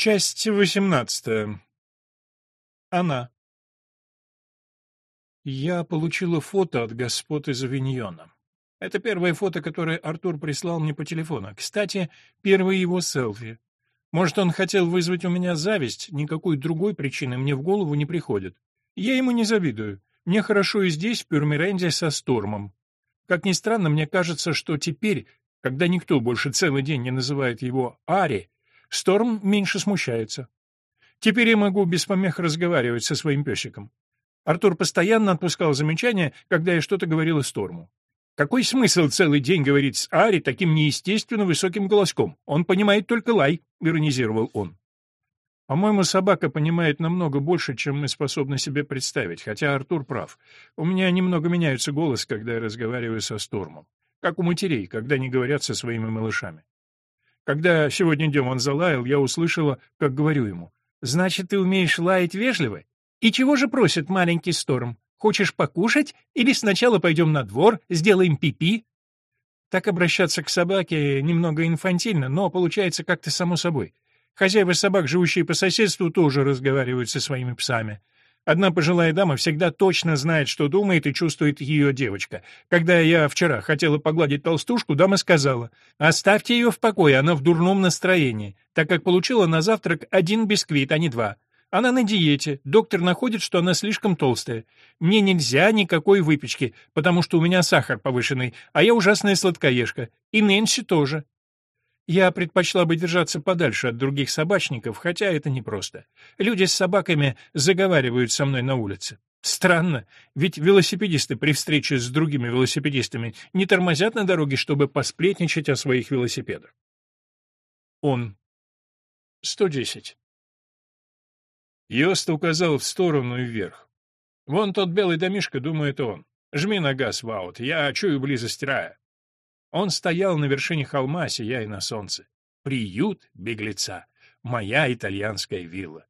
Часть восемнадцатая. Она. Я получила фото от господ из Авиньона. Это первое фото, которое Артур прислал мне по телефону. Кстати, первое его селфи. Может, он хотел вызвать у меня зависть, никакой другой причины мне в голову не приходит. Я ему не завидую. Мне хорошо и здесь, в Пюрмеренде, со Стормом. Как ни странно, мне кажется, что теперь, когда никто больше целый день не называет его Ари, Сторм меньше смущается. Теперь я могу без помех разговаривать со своим песиком. Артур постоянно отпускал замечания, когда я что-то говорила Сторму. Какой смысл целый день говорить с Ари таким неестественно высоким голоском? Он понимает только лай, — иронизировал он. По-моему, собака понимает намного больше, чем мы способны себе представить, хотя Артур прав. У меня немного меняется голос, когда я разговариваю со Стормом. Как у матерей, когда они говорят со своими малышами. Когда сегодня днем он залаял, я услышала, как говорю ему. «Значит, ты умеешь лаять вежливо? И чего же просит маленький Сторм? Хочешь покушать? Или сначала пойдем на двор, сделаем пипи?» -пи? Так обращаться к собаке немного инфантильно, но получается как-то само собой. Хозяева собак, живущие по соседству, тоже разговаривают со своими псами. Одна пожилая дама всегда точно знает, что думает и чувствует ее девочка. Когда я вчера хотела погладить толстушку, дама сказала, «Оставьте ее в покое, она в дурном настроении», так как получила на завтрак один бисквит, а не два. Она на диете, доктор находит, что она слишком толстая. Мне нельзя никакой выпечки, потому что у меня сахар повышенный, а я ужасная сладкоежка. И Нэнси тоже. Я предпочла бы держаться подальше от других собачников, хотя это непросто. Люди с собаками заговаривают со мной на улице. Странно, ведь велосипедисты при встрече с другими велосипедистами не тормозят на дороге, чтобы посплетничать о своих велосипедах. Он. 110. Йост указал в сторону и вверх. «Вон тот белый домишко, думает он. Жми на газ, Ваут, я чую близость рая». Он стоял на вершине холма, сияя на солнце. Приют беглеца. Моя итальянская вилла.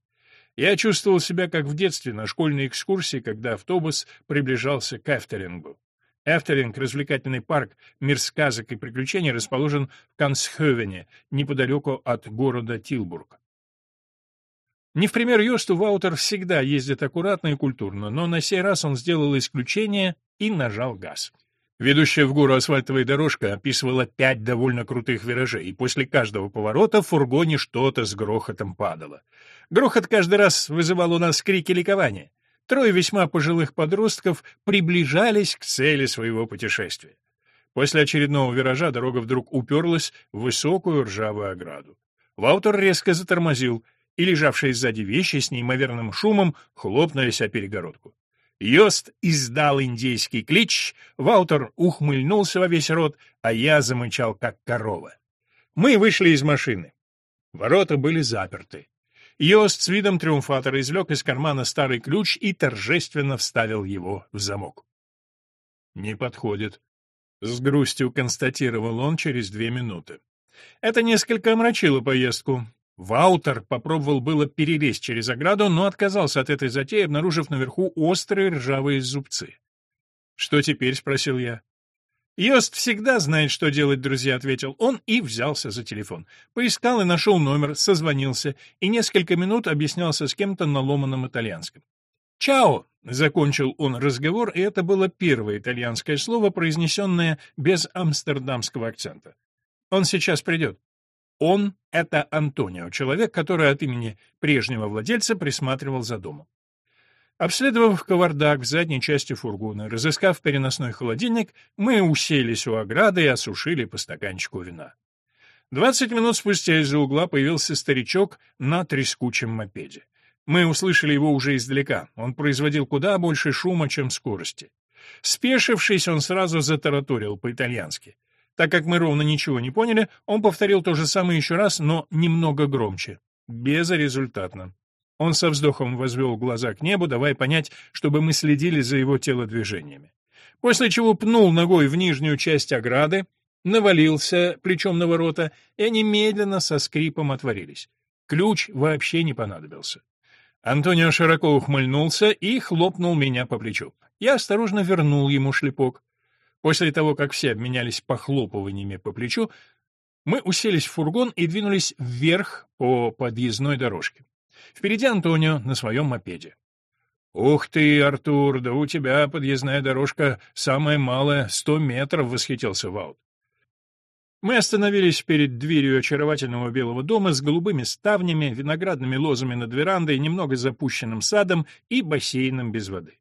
Я чувствовал себя как в детстве на школьной экскурсии, когда автобус приближался к Эфтерингу. Эфтеринг, развлекательный парк, мир сказок и приключений, расположен в Кансхевене, неподалеку от города Тилбург. Не в пример Йосту Ваутер всегда ездит аккуратно и культурно, но на сей раз он сделал исключение и нажал газ. Ведущая в гору асфальтовая дорожка описывала пять довольно крутых виражей, и после каждого поворота в фургоне что-то с грохотом падало. Грохот каждый раз вызывал у нас крики ликования. Трое весьма пожилых подростков приближались к цели своего путешествия. После очередного виража дорога вдруг уперлась в высокую ржавую ограду. Ваутер резко затормозил, и лежавшие сзади вещи с неимоверным шумом хлопнулись о перегородку. Йост издал индейский клич, Ваутер ухмыльнулся во весь рот, а я замычал, как корова. Мы вышли из машины. Ворота были заперты. Йост с видом триумфатора извлек из кармана старый ключ и торжественно вставил его в замок. «Не подходит», — с грустью констатировал он через две минуты. Это несколько омрачило поездку. Ваутер попробовал было перелезть через ограду, но отказался от этой затеи, обнаружив наверху острые ржавые зубцы. «Что теперь?» — спросил я. «Йост всегда знает, что делать, друзья», — ответил он и взялся за телефон. Поискал и нашел номер, созвонился, и несколько минут объяснялся с кем-то на ломаном итальянском. «Чао!» — закончил он разговор, и это было первое итальянское слово, произнесенное без амстердамского акцента. «Он сейчас придет». Он — это Антонио, человек, который от имени прежнего владельца присматривал за домом. Обследовав кавардак в задней части фургона, разыскав переносной холодильник, мы уселись у ограды и осушили по стаканчику вина. Двадцать минут спустя из-за угла появился старичок на трескучем мопеде. Мы услышали его уже издалека. Он производил куда больше шума, чем скорости. Спешившись, он сразу затараторил по-итальянски. Так как мы ровно ничего не поняли, он повторил то же самое еще раз, но немного громче. Безрезультатно. Он со вздохом возвел глаза к небу, давая понять, чтобы мы следили за его телодвижениями. После чего пнул ногой в нижнюю часть ограды, навалился плечом на ворота, и они медленно со скрипом отворились. Ключ вообще не понадобился. Антонио широко ухмыльнулся и хлопнул меня по плечу. Я осторожно вернул ему шлепок. После того, как все обменялись похлопываниями по плечу, Мы уселись в фургон и двинулись вверх по подъездной дорожке. Впереди Антонио на своем мопеде. «Ух ты, Артур, да у тебя подъездная дорожка самая малая, сто метров!» — восхитился Ваут. Мы остановились перед дверью очаровательного белого дома с голубыми ставнями, виноградными лозами над верандой, немного запущенным садом и бассейном без воды.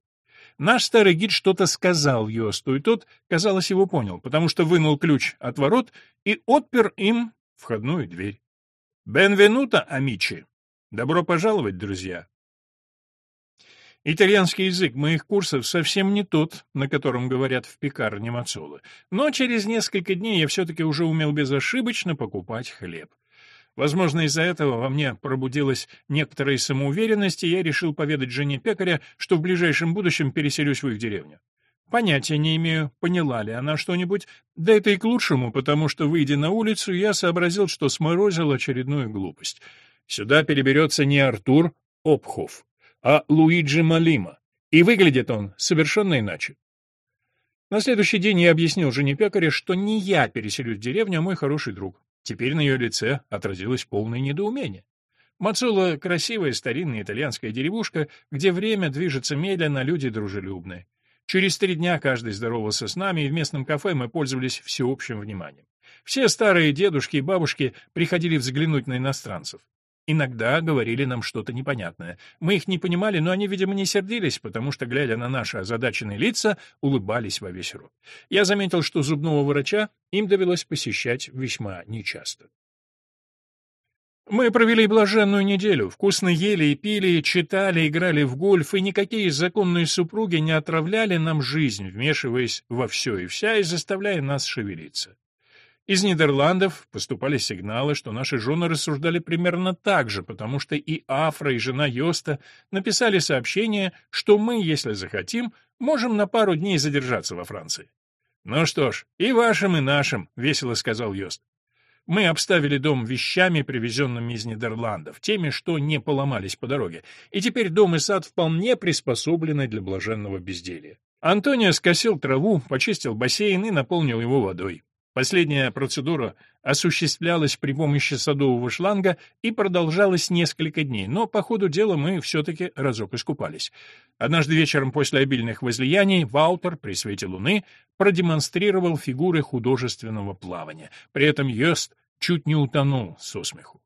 Наш старый гид что-то сказал Йосту, и тот, казалось, его понял, потому что вынул ключ от ворот и отпер им входную дверь. «Бенвенуто, амичи!» «Добро пожаловать, друзья!» Итальянский язык моих курсов совсем не тот, на котором говорят в пекарне Мацолы, но через несколько дней я все-таки уже умел безошибочно покупать хлеб. Возможно, из-за этого во мне пробудилась некоторая самоуверенность, и я решил поведать жене пекаря, что в ближайшем будущем переселюсь в их деревню. Понятия не имею, поняла ли она что-нибудь, да это и к лучшему, потому что, выйдя на улицу, я сообразил, что сморозил очередную глупость. Сюда переберется не Артур Обхов, а Луиджи Малима, и выглядит он совершенно иначе. На следующий день я объяснил жене пекаря, что не я переселюсь в деревню, а мой хороший друг. Теперь на ее лице отразилось полное недоумение. Мацула — красивая старинная итальянская деревушка, где время движется медленно, люди дружелюбные. Через три дня каждый здоровался с нами, и в местном кафе мы пользовались всеобщим вниманием. Все старые дедушки и бабушки приходили взглянуть на иностранцев. Иногда говорили нам что-то непонятное. Мы их не понимали, но они, видимо, не сердились, потому что, глядя на наши озадаченные лица, улыбались во весь рот. Я заметил, что зубного врача им довелось посещать весьма нечасто. Мы провели блаженную неделю, вкусно ели и пили, читали, играли в гольф, и никакие законные супруги не отравляли нам жизнь, вмешиваясь во все и вся и заставляя нас шевелиться. Из Нидерландов поступали сигналы, что наши жены рассуждали примерно так же, потому что и Афра, и жена Йоста написали сообщение, что мы, если захотим, можем на пару дней задержаться во Франции. «Ну что ж, и вашим, и нашим», — весело сказал Йост. Мы обставили дом вещами, привезенными из Нидерландов, теми, что не поломались по дороге, и теперь дом и сад вполне приспособлены для блаженного безделья. Антонио скосил траву, почистил бассейн и наполнил его водой. Последняя процедура осуществлялась при помощи садового шланга и продолжалась несколько дней, но по ходу дела мы все-таки разок искупались. Однажды вечером после обильных возлияний Ваутер при свете луны продемонстрировал фигуры художественного плавания. При этом Йост чуть не утонул со смеху.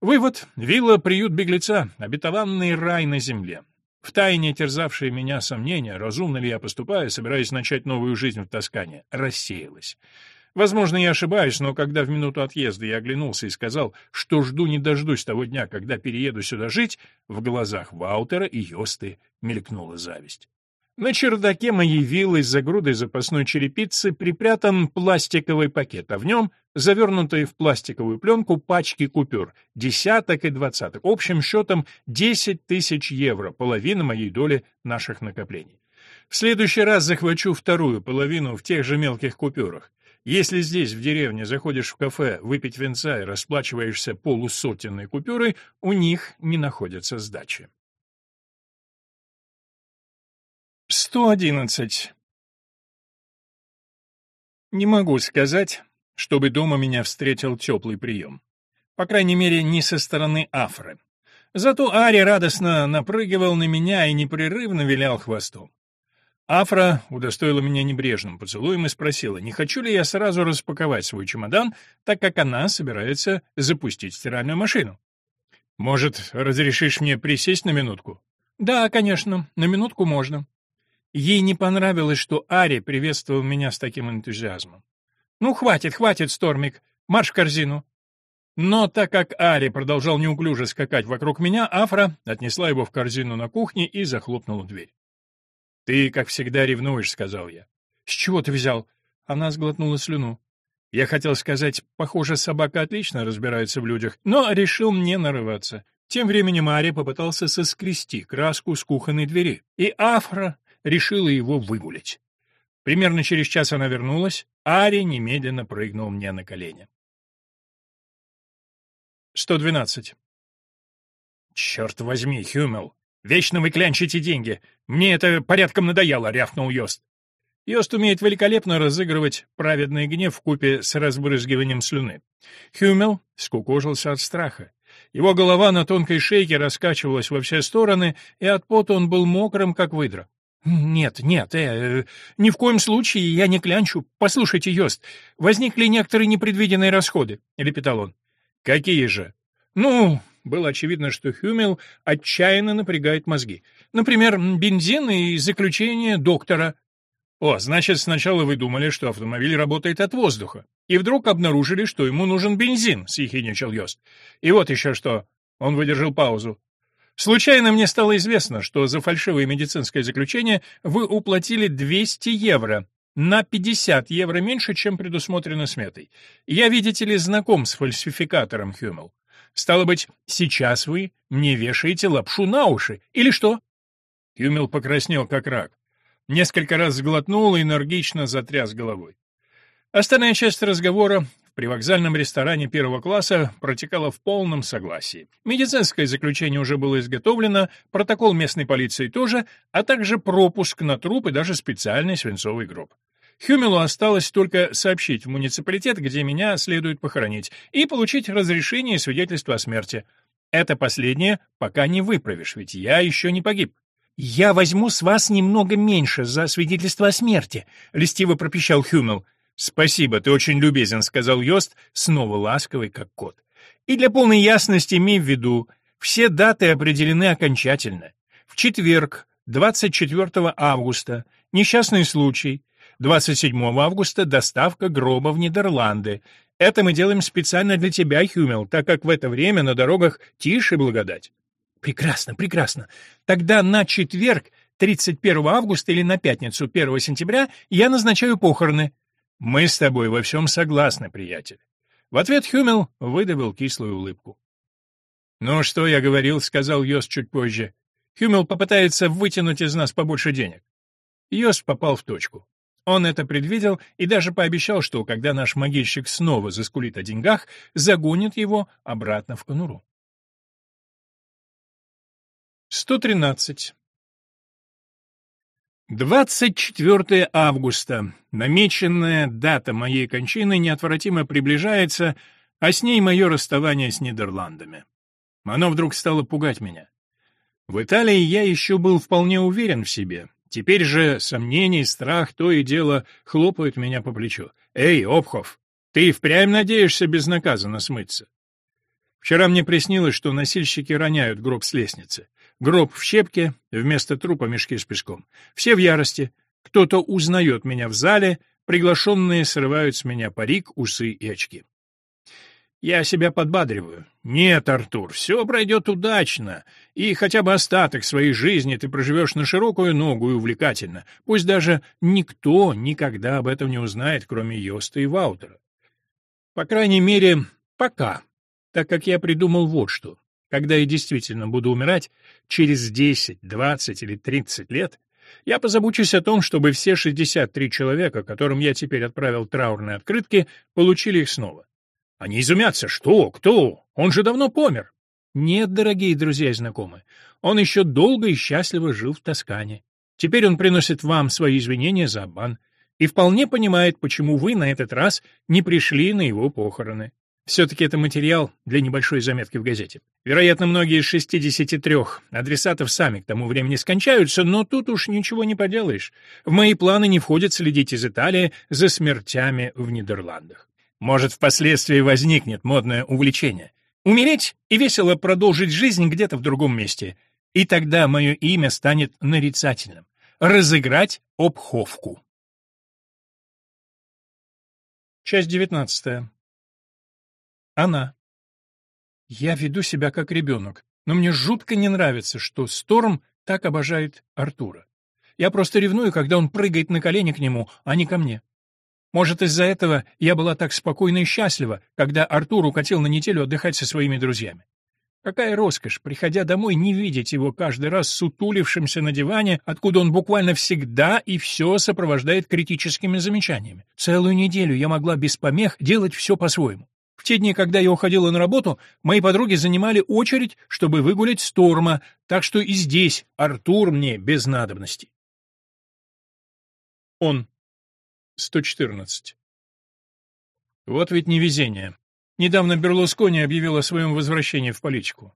Вывод. Вилла — приют беглеца, обетованный рай на земле. В тайне терзавшие меня сомнения, разумно ли я поступаю, собираясь начать новую жизнь в Тоскане, рассеялось. Возможно, я ошибаюсь, но когда в минуту отъезда я оглянулся и сказал, что жду не дождусь того дня, когда перееду сюда жить, в глазах Ваутера и Йосты мелькнула зависть. На чердаке моей виллы за грудой запасной черепицы припрятан пластиковый пакет, а в нем завернутые в пластиковую пленку пачки купюр, десяток и двадцаток, общим счетом 10 тысяч евро, половина моей доли наших накоплений. В следующий раз захвачу вторую половину в тех же мелких купюрах. Если здесь, в деревне, заходишь в кафе выпить винца и расплачиваешься полусотенной купюрой, у них не находится сдачи. 111. Не могу сказать, чтобы дома меня встретил теплый прием. По крайней мере, не со стороны Афры. Зато Ари радостно напрыгивал на меня и непрерывно вилял хвостом. Афра удостоила меня небрежным поцелуем и спросила, не хочу ли я сразу распаковать свой чемодан, так как она собирается запустить стиральную машину. «Может, разрешишь мне присесть на минутку?» «Да, конечно, на минутку можно». Ей не понравилось, что Ари приветствовал меня с таким энтузиазмом. «Ну, хватит, хватит, Стормик, марш в корзину!» Но так как Ари продолжал неуклюже скакать вокруг меня, Афра отнесла его в корзину на кухне и захлопнула дверь. «Ты, как всегда, ревнуешь», — сказал я. «С чего ты взял?» Она сглотнула слюну. Я хотел сказать, похоже, собака отлично разбирается в людях, но решил не нарываться. Тем временем Ари попытался соскрести краску с кухонной двери, и Афра решила его выгулять. Примерно через час она вернулась, Ари немедленно прыгнул мне на колени. 112. «Черт возьми, Хюмел! Вечно вы клянчите деньги! Мне это порядком надоело!» — рявкнул Йост. Йост умеет великолепно разыгрывать праведный гнев в купе с разбрызгиванием слюны. Хюмел скукожился от страха. Его голова на тонкой шейке раскачивалась во все стороны, и от пота он был мокрым, как выдра. «Нет, нет, э, ни в коем случае я не клянчу. Послушайте, Йост, возникли некоторые непредвиденные расходы», — лепетал он. «Какие же?» «Ну, было очевидно, что Хюмел отчаянно напрягает мозги. Например, бензин и заключение доктора. О, значит, сначала вы думали, что автомобиль работает от воздуха, и вдруг обнаружили, что ему нужен бензин, съехидничал Йост. И вот еще что. Он выдержал паузу. Случайно мне стало известно, что за фальшивое медицинское заключение вы уплатили 200 евро, на 50 евро меньше, чем предусмотрено сметой. Я, видите ли, знаком с фальсификатором Хюмел. Стало быть, сейчас вы мне вешаете лапшу на уши, или что? Хюмел покраснел, как рак. Несколько раз сглотнул и энергично затряс головой. Остальная часть разговора в привокзальном ресторане первого класса протекала в полном согласии. Медицинское заключение уже было изготовлено, протокол местной полиции тоже, а также пропуск на труп и даже специальный свинцовый гроб. Хюмелу осталось только сообщить в муниципалитет, где меня следует похоронить, и получить разрешение и свидетельство о смерти. Это последнее пока не выправишь, ведь я еще не погиб. «Я возьму с вас немного меньше за свидетельство о смерти», — льстиво пропищал Хюмел. «Спасибо, ты очень любезен», — сказал Йост, снова ласковый, как кот. «И для полной ясности имей в виду, все даты определены окончательно. В четверг, 24 августа, несчастный случай, 27 августа доставка гроба в Нидерланды. Это мы делаем специально для тебя, Хюмел, так как в это время на дорогах тише благодать. Прекрасно, прекрасно. Тогда на четверг, 31 августа или на пятницу, 1 сентября, я назначаю похороны. Мы с тобой во всем согласны, приятель. В ответ Хюмел выдавил кислую улыбку. «Ну, что я говорил», — сказал Йос чуть позже. «Хюмел попытается вытянуть из нас побольше денег». Йос попал в точку. Он это предвидел и даже пообещал, что, когда наш могильщик снова заскулит о деньгах, загонит его обратно в конуру. 113. 24 августа. Намеченная дата моей кончины неотвратимо приближается, а с ней мое расставание с Нидерландами. Оно вдруг стало пугать меня. В Италии я еще был вполне уверен в себе, Теперь же сомнения и страх то и дело хлопают меня по плечу. «Эй, Обхов, ты впрямь надеешься безнаказанно смыться?» Вчера мне приснилось, что носильщики роняют гроб с лестницы. Гроб в щепке, вместо трупа мешки с песком. Все в ярости. Кто-то узнает меня в зале, приглашенные срывают с меня парик, усы и очки. Я себя подбадриваю. Нет, Артур, все пройдет удачно, и хотя бы остаток своей жизни ты проживешь на широкую ногу и увлекательно. Пусть даже никто никогда об этом не узнает, кроме Йоста и Ваутера. По крайней мере, пока, так как я придумал вот что. Когда я действительно буду умирать, через 10, 20 или 30 лет, я позабочусь о том, чтобы все 63 человека, которым я теперь отправил траурные открытки, получили их снова. Они изумятся. Что? Кто? Он же давно помер. Нет, дорогие друзья и знакомые, он еще долго и счастливо жил в Тоскане. Теперь он приносит вам свои извинения за обман и вполне понимает, почему вы на этот раз не пришли на его похороны. Все-таки это материал для небольшой заметки в газете. Вероятно, многие из 63 адресатов сами к тому времени скончаются, но тут уж ничего не поделаешь. В мои планы не входит следить из Италии за смертями в Нидерландах. Может, впоследствии возникнет модное увлечение. Умереть и весело продолжить жизнь где-то в другом месте. И тогда мое имя станет нарицательным. Разыграть обховку. Часть девятнадцатая. Она. Я веду себя как ребенок, но мне жутко не нравится, что Сторм так обожает Артура. Я просто ревную, когда он прыгает на колени к нему, а не ко мне. Может, из-за этого я была так спокойна и счастлива, когда Артур укатил на неделю отдыхать со своими друзьями. Какая роскошь, приходя домой, не видеть его каждый раз сутулившимся на диване, откуда он буквально всегда и все сопровождает критическими замечаниями. Целую неделю я могла без помех делать все по-своему. В те дни, когда я уходила на работу, мои подруги занимали очередь, чтобы выгулять Сторма, так что и здесь Артур мне без надобности. Он 114. Вот ведь невезение. Недавно Берлускони объявил о своем возвращении в политику.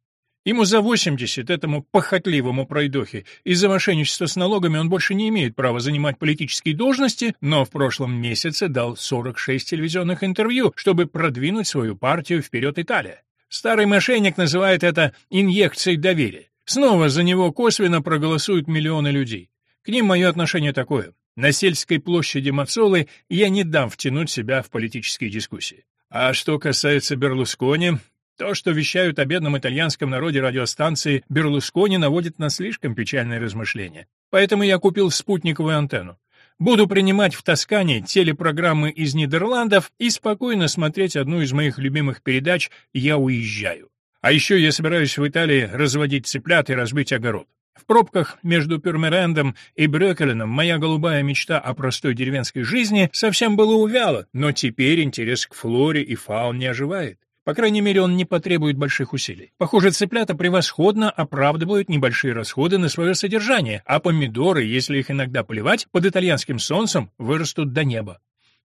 Ему за 80, этому похотливому пройдохе. Из-за мошенничества с налогами он больше не имеет права занимать политические должности, но в прошлом месяце дал 46 телевизионных интервью, чтобы продвинуть свою партию вперед Италия. Старый мошенник называет это инъекцией доверия. Снова за него косвенно проголосуют миллионы людей. К ним мое отношение такое. На сельской площади Мацолы я не дам втянуть себя в политические дискуссии. А что касается Берлускони, то, что вещают о бедном итальянском народе радиостанции Берлускони, наводит на слишком печальные размышления. Поэтому я купил спутниковую антенну. Буду принимать в Тоскане телепрограммы из Нидерландов и спокойно смотреть одну из моих любимых передач «Я уезжаю». А еще я собираюсь в Италии разводить цыплят и разбить огород. В пробках между Пюрмерендом и Брёкеленом моя голубая мечта о простой деревенской жизни совсем была увяла, но теперь интерес к флоре и фауне оживает. По крайней мере, он не потребует больших усилий. Похоже, цыплята превосходно оправдывают небольшие расходы на свое содержание, а помидоры, если их иногда поливать, под итальянским солнцем вырастут до неба.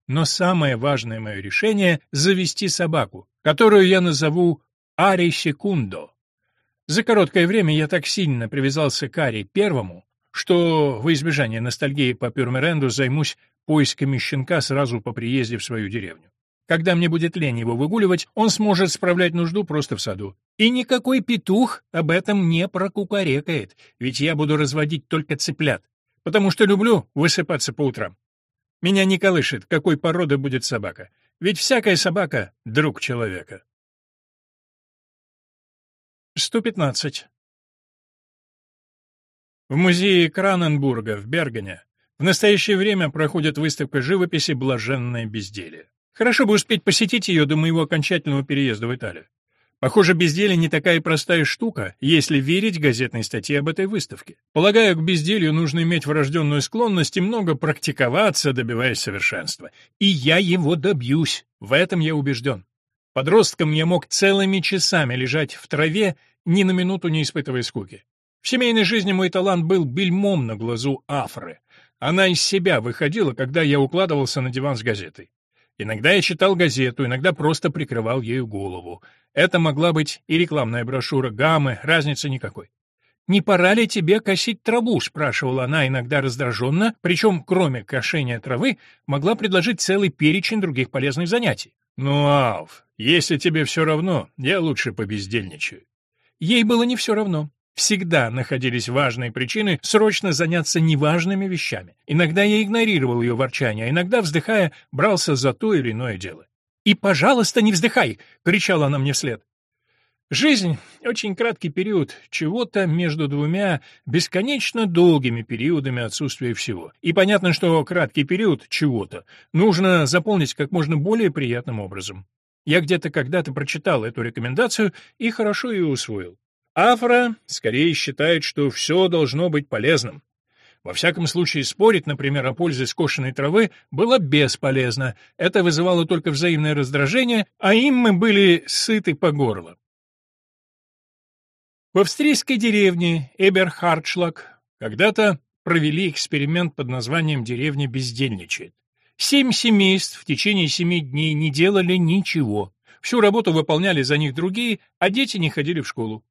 Но самое важное мое решение — завести собаку, которую я назову Ари Секундо. За короткое время я так сильно привязался к Ари Первому, что во избежание ностальгии по Пюрмеренду займусь поисками щенка сразу по приезде в свою деревню. Когда мне будет лень его выгуливать, он сможет справлять нужду просто в саду. И никакой петух об этом не прокукарекает, ведь я буду разводить только цыплят, потому что люблю высыпаться по утрам. Меня не колышет, какой породы будет собака, ведь всякая собака — друг человека. 115. В музее Краненбурга в Бергене в настоящее время проходит выставка живописи «Блаженное безделие». Хорошо бы успеть посетить ее до моего окончательного переезда в Италию. Похоже, безделье не такая простая штука, если верить газетной статье об этой выставке. Полагаю, к безделью нужно иметь врожденную склонность и много практиковаться, добиваясь совершенства. И я его добьюсь, в этом я убежден. Подростком я мог целыми часами лежать в траве, ни на минуту не испытывая скуки. В семейной жизни мой талант был бельмом на глазу Афры. Она из себя выходила, когда я укладывался на диван с газетой. Иногда я читал газету, иногда просто прикрывал ею голову. Это могла быть и рекламная брошюра «Гаммы», разницы никакой. «Не пора ли тебе косить траву?» — спрашивала она иногда раздраженно, причем, кроме кошения травы, могла предложить целый перечень других полезных занятий. «Ну, Алф, если тебе все равно, я лучше побездельничаю». Ей было не все равно. Всегда находились важные причины срочно заняться неважными вещами. Иногда я игнорировал ее ворчание, а иногда, вздыхая, брался за то или иное дело. «И, пожалуйста, не вздыхай!» — кричала она мне вслед. Жизнь — очень краткий период чего-то между двумя бесконечно долгими периодами отсутствия всего. И понятно, что краткий период чего-то нужно заполнить как можно более приятным образом. Я где-то когда-то прочитал эту рекомендацию и хорошо ее усвоил. Афра скорее считает, что все должно быть полезным. Во всяком случае, спорить, например, о пользе скошенной травы было бесполезно. Это вызывало только взаимное раздражение, а им мы были сыты по горло. В австрийской деревне Эберхардшлаг когда-то провели эксперимент под названием «Деревня бездельничает». Семь семейств в течение семи дней не делали ничего. Всю работу выполняли за них другие, а дети не ходили в школу.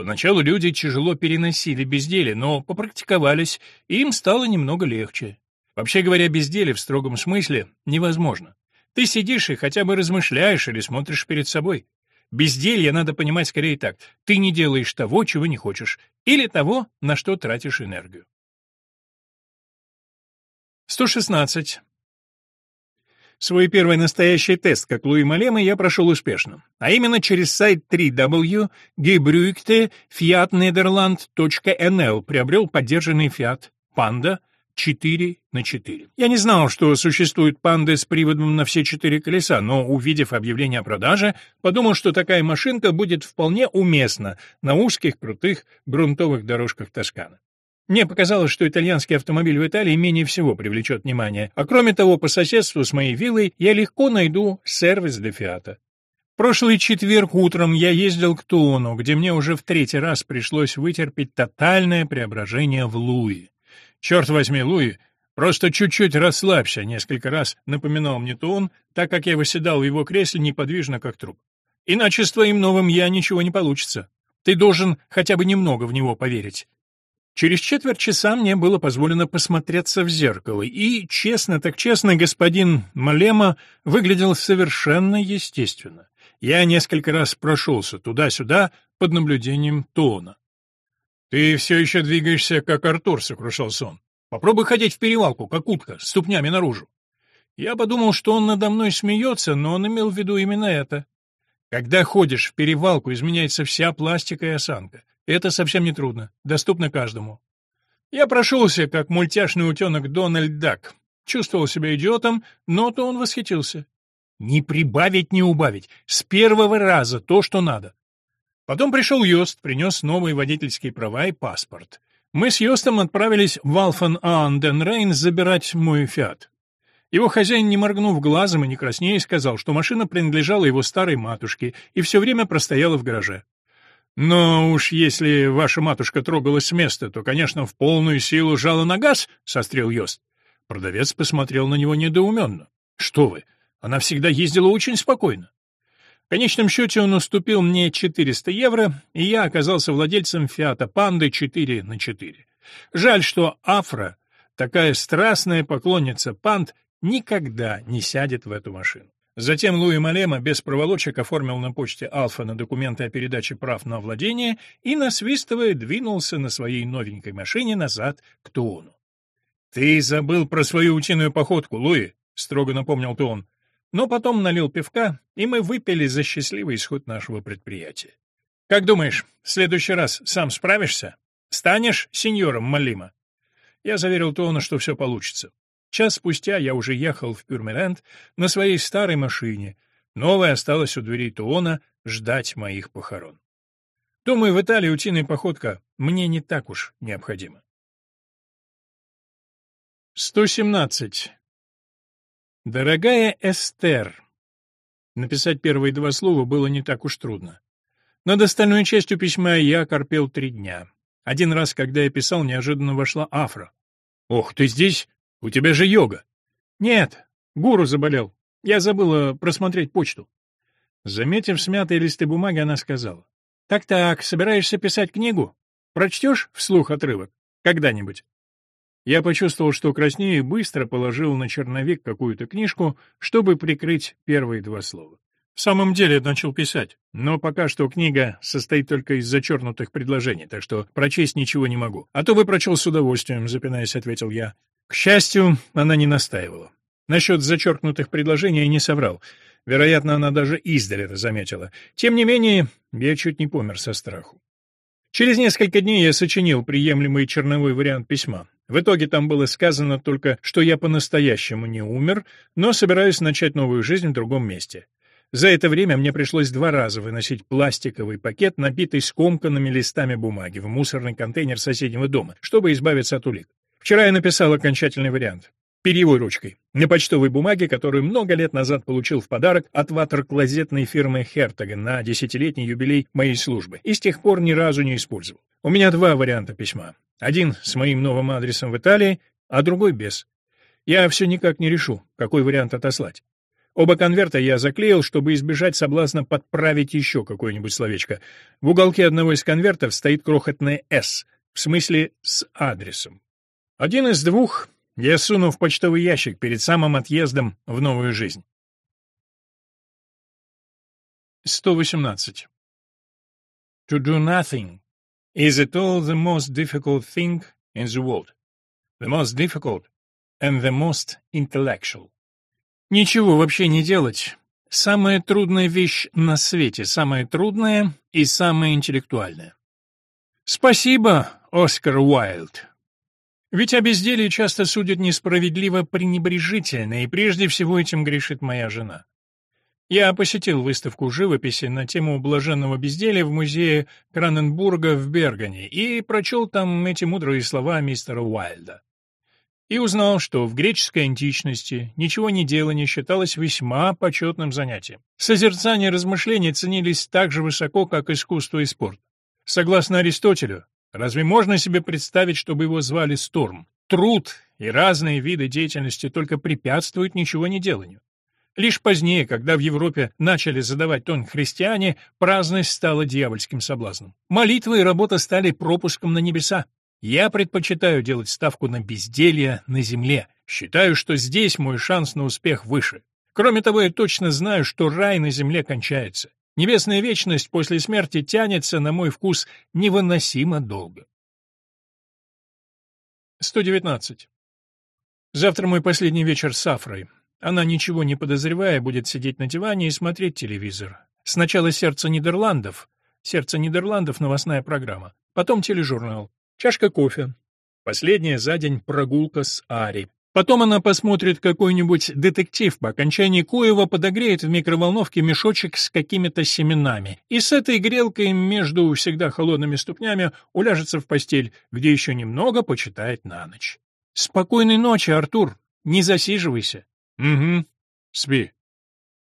Поначалу люди тяжело переносили безделие, но попрактиковались, и им стало немного легче. Вообще говоря, безделие в строгом смысле невозможно. Ты сидишь и хотя бы размышляешь или смотришь перед собой. Безделье надо понимать скорее так. Ты не делаешь того, чего не хочешь, или того, на что тратишь энергию. 116. Свой первый настоящий тест, как Луи Малема, я прошел успешно. А именно через сайт 3W gebrückte приобрел поддержанный Fiat Panda 4 на 4. Я не знал, что существует панды с приводом на все четыре колеса, но, увидев объявление о продаже, подумал, что такая машинка будет вполне уместна на узких, крутых, грунтовых дорожках Тосканы. Мне показалось, что итальянский автомобиль в Италии менее всего привлечет внимание, а кроме того, по соседству с моей виллой я легко найду сервис для Фиата. Прошлый четверг утром я ездил к Туону, где мне уже в третий раз пришлось вытерпеть тотальное преображение в Луи. Черт возьми, Луи, Просто чуть-чуть расслабься, несколько раз напоминал мне то он, так как я восседал в его кресле неподвижно, как труп. Иначе с твоим новым «я» ничего не получится. Ты должен хотя бы немного в него поверить. Через четверть часа мне было позволено посмотреться в зеркало, и, честно так честно, господин Малема выглядел совершенно естественно. Я несколько раз прошелся туда-сюда под наблюдением Тона. «Ты все еще двигаешься, как Артур», — сокрушался он. «Попробуй ходить в перевалку, как утка, ступнями наружу». Я подумал, что он надо мной смеется, но он имел в виду именно это. Когда ходишь в перевалку, изменяется вся пластика и осанка. Это совсем не трудно, доступно каждому. Я прошелся, как мультяшный утенок Дональд Дак. Чувствовал себя идиотом, но то он восхитился. Не прибавить, не убавить. С первого раза то, что надо. Потом пришел Йост, принес новые водительские права и паспорт. Мы с Йостом отправились в Алфан Аан Ден Рейн забирать мой фиат. Его хозяин, не моргнув глазом и не краснея, сказал, что машина принадлежала его старой матушке и все время простояла в гараже. «Но уж если ваша матушка трогалась с места, то, конечно, в полную силу жала на газ», — сострел Йост. Продавец посмотрел на него недоуменно. «Что вы, она всегда ездила очень спокойно». В конечном счете он уступил мне 400 евро, и я оказался владельцем «Фиата Панды» 4 на 4. Жаль, что Афра, такая страстная поклонница панд, никогда не сядет в эту машину. Затем Луи Малема без проволочек оформил на почте Алфа на документы о передаче прав на владение и, насвистывая, двинулся на своей новенькой машине назад к Туону. «Ты забыл про свою утиную походку, Луи», — строго напомнил Туон. Но потом налил пивка, и мы выпили за счастливый исход нашего предприятия. «Как думаешь, в следующий раз сам справишься? Станешь сеньором Малима?» Я заверил Туона, что все получится. Час спустя я уже ехал в Пюрмеленд на своей старой машине. Новая осталась у дверей Туона ждать моих похорон. Думаю, в Италии утиная походка мне не так уж необходима. 117. Дорогая Эстер. Написать первые два слова было не так уж трудно. Над остальной частью письма я корпел три дня. Один раз, когда я писал, неожиданно вошла Афра. «Ох, ты здесь? У тебя же йога. Нет, гуру заболел. Я забыла просмотреть почту. Заметив смятые листы бумаги, она сказала. Так-так, собираешься писать книгу? Прочтешь вслух отрывок? Когда-нибудь? Я почувствовал, что краснею, и быстро положил на черновик какую-то книжку, чтобы прикрыть первые два слова. В самом деле начал писать, но пока что книга состоит только из зачеркнутых предложений, так что прочесть ничего не могу. А то бы прочел с удовольствием, запинаясь, ответил я. К счастью, она не настаивала. Насчет зачеркнутых предложений я не соврал. Вероятно, она даже издали это заметила. Тем не менее, я чуть не помер со страху. Через несколько дней я сочинил приемлемый черновой вариант письма. В итоге там было сказано только, что я по-настоящему не умер, но собираюсь начать новую жизнь в другом месте. За это время мне пришлось два раза выносить пластиковый пакет, набитый скомканными листами бумаги, в мусорный контейнер соседнего дома, чтобы избавиться от улик. Вчера я написал окончательный вариант. Перьевой ручкой. На почтовой бумаге, которую много лет назад получил в подарок от ватер-клозетной фирмы Хертаген на десятилетний юбилей моей службы. И с тех пор ни разу не использовал. У меня два варианта письма. Один с моим новым адресом в Италии, а другой без. Я все никак не решу, какой вариант отослать. Оба конверта я заклеил, чтобы избежать соблазна подправить еще какое-нибудь словечко. В уголке одного из конвертов стоит крохотное «С», в смысле «с адресом». Один из двух я суну в почтовый ящик перед самым отъездом в новую жизнь. 118. To do nothing is at all the most difficult thing in the world. The most difficult and the most intellectual. Ничего вообще не делать. Самая трудная вещь на свете, самая трудная и самая интеллектуальная. Спасибо, Оскар Уайлд. Ведь о безделии часто судят несправедливо пренебрежительно, и прежде всего этим грешит моя жена. Я посетил выставку живописи на тему блаженного безделия в музее Краненбурга в Бергене и прочел там эти мудрые слова мистера Уайльда. И узнал, что в греческой античности ничего не делание считалось весьма почетным занятием. Созерцание и размышления ценились так же высоко, как искусство и спорт. Согласно Аристотелю, Разве можно себе представить, чтобы его звали Сторм? труд и разные виды деятельности только препятствуют ничего не деланию. Лишь позднее, когда в Европе начали задавать тон христиане, праздность стала дьявольским соблазном. Молитва и работа стали пропуском на небеса. Я предпочитаю делать ставку на безделье на земле. Считаю, что здесь мой шанс на успех выше. Кроме того, я точно знаю, что рай на земле кончается. Небесная вечность после смерти тянется, на мой вкус, невыносимо долго. 119. Завтра мой последний вечер с Афрой. Она, ничего не подозревая, будет сидеть на диване и смотреть телевизор. Сначала «Сердце Нидерландов». «Сердце Нидерландов» — новостная программа. Потом тележурнал. Чашка кофе. Последняя за день прогулка с Ари. Потом она посмотрит какой-нибудь детектив, по окончании коего подогреет в микроволновке мешочек с какими-то семенами, и с этой грелкой между всегда холодными ступнями уляжется в постель, где еще немного почитает на ночь. «Спокойной ночи, Артур! Не засиживайся!» «Угу. Спи».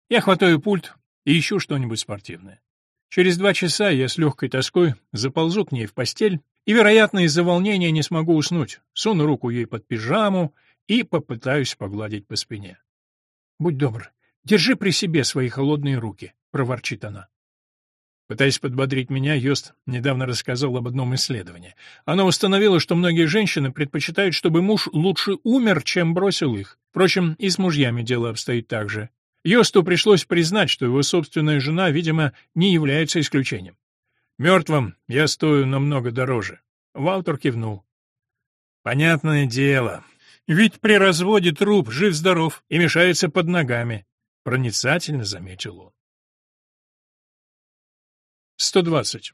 Я хватаю пульт и ищу что-нибудь спортивное. Через два часа я с легкой тоской заползу к ней в постель и, вероятно, из-за волнения не смогу уснуть. Суну руку ей под пижаму и попытаюсь погладить по спине. «Будь добр, держи при себе свои холодные руки», — проворчит она. Пытаясь подбодрить меня, Йост недавно рассказал об одном исследовании. Оно установило, что многие женщины предпочитают, чтобы муж лучше умер, чем бросил их. Впрочем, и с мужьями дело обстоит так же. Йосту пришлось признать, что его собственная жена, видимо, не является исключением. Мертвым я стою намного дороже. Валтер кивнул. Понятное дело. Ведь при разводе труп жив-здоров и мешается под ногами. Проницательно заметил он. 120.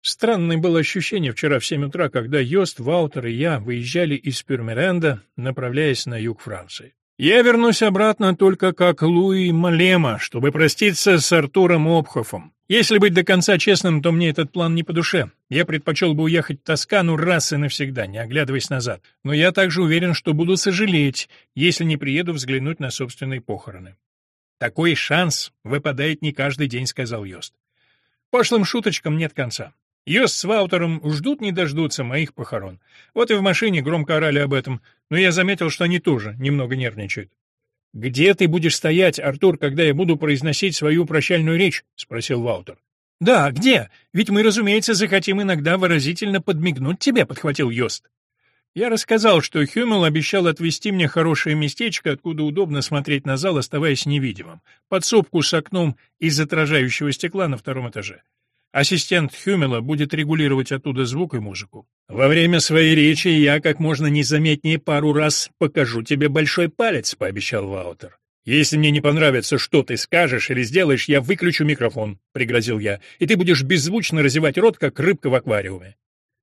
Странное было ощущение вчера в 7 утра, когда Йост, Ваутер и я выезжали из Пюрмеренда, направляясь на юг Франции. Я вернусь обратно только как Луи Малема, чтобы проститься с Артуром Обхофом. Если быть до конца честным, то мне этот план не по душе. Я предпочел бы уехать в Тоскану раз и навсегда, не оглядываясь назад. Но я также уверен, что буду сожалеть, если не приеду взглянуть на собственные похороны. «Такой шанс выпадает не каждый день», — сказал Йост. Пошлым шуточкам нет конца. Йост с Ваутером ждут не дождутся моих похорон. Вот и в машине громко орали об этом, но я заметил, что они тоже немного нервничают. «Где ты будешь стоять, Артур, когда я буду произносить свою прощальную речь?» — спросил Ваутер. «Да, где? Ведь мы, разумеется, захотим иногда выразительно подмигнуть тебе», — подхватил Йост. Я рассказал, что Хюмел обещал отвезти мне хорошее местечко, откуда удобно смотреть на зал, оставаясь невидимым, подсобку с окном из отражающего стекла на втором этаже. Ассистент Хюмела будет регулировать оттуда звук и музыку. Во время своей речи я как можно незаметнее пару раз покажу тебе большой палец, пообещал Ваутер. Если мне не понравится, что ты скажешь или сделаешь, я выключу микрофон, пригрозил я, и ты будешь беззвучно разевать рот, как рыбка в аквариуме.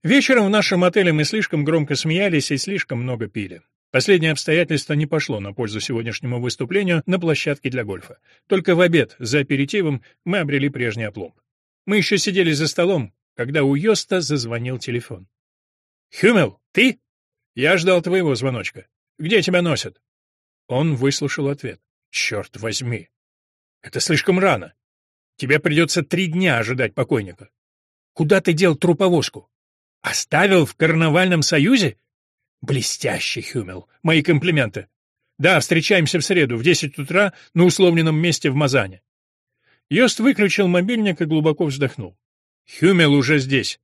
Вечером в нашем отеле мы слишком громко смеялись и слишком много пили. Последнее обстоятельство не пошло на пользу сегодняшнему выступлению на площадке для гольфа. Только в обед, за аперитивом, мы обрели прежний опломб. Мы еще сидели за столом, когда у Йоста зазвонил телефон. «Хюмел, ты?» «Я ждал твоего звоночка. Где тебя носят?» Он выслушал ответ. «Черт возьми! Это слишком рано. Тебе придется три дня ожидать покойника. Куда ты дел труповозку? Оставил в карнавальном союзе? Блестящий, Хюмел. Мои комплименты. Да, встречаемся в среду в десять утра на условленном месте в Мазане. Йост выключил мобильник и глубоко вздохнул. Хюмел уже здесь.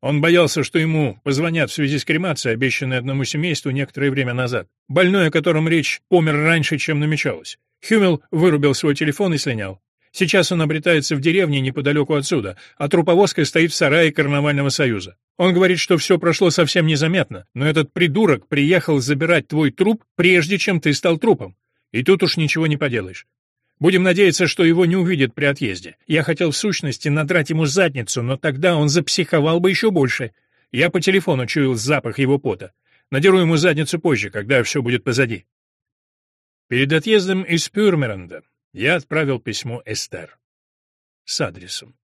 Он боялся, что ему позвонят в связи с кремацией, обещанной одному семейству некоторое время назад. Больной, о котором речь, помер раньше, чем намечалось. Хюмел вырубил свой телефон и слинял. Сейчас он обретается в деревне неподалеку отсюда, а труповозка стоит в сарае Карнавального союза. Он говорит, что все прошло совсем незаметно, но этот придурок приехал забирать твой труп, прежде чем ты стал трупом. И тут уж ничего не поделаешь. Будем надеяться, что его не увидят при отъезде. Я хотел в сущности надрать ему задницу, но тогда он запсиховал бы еще больше. Я по телефону чуял запах его пота. Надеру ему задницу позже, когда все будет позади. Перед отъездом из Пюрмеренда я отправил письмо Эстер с адресом.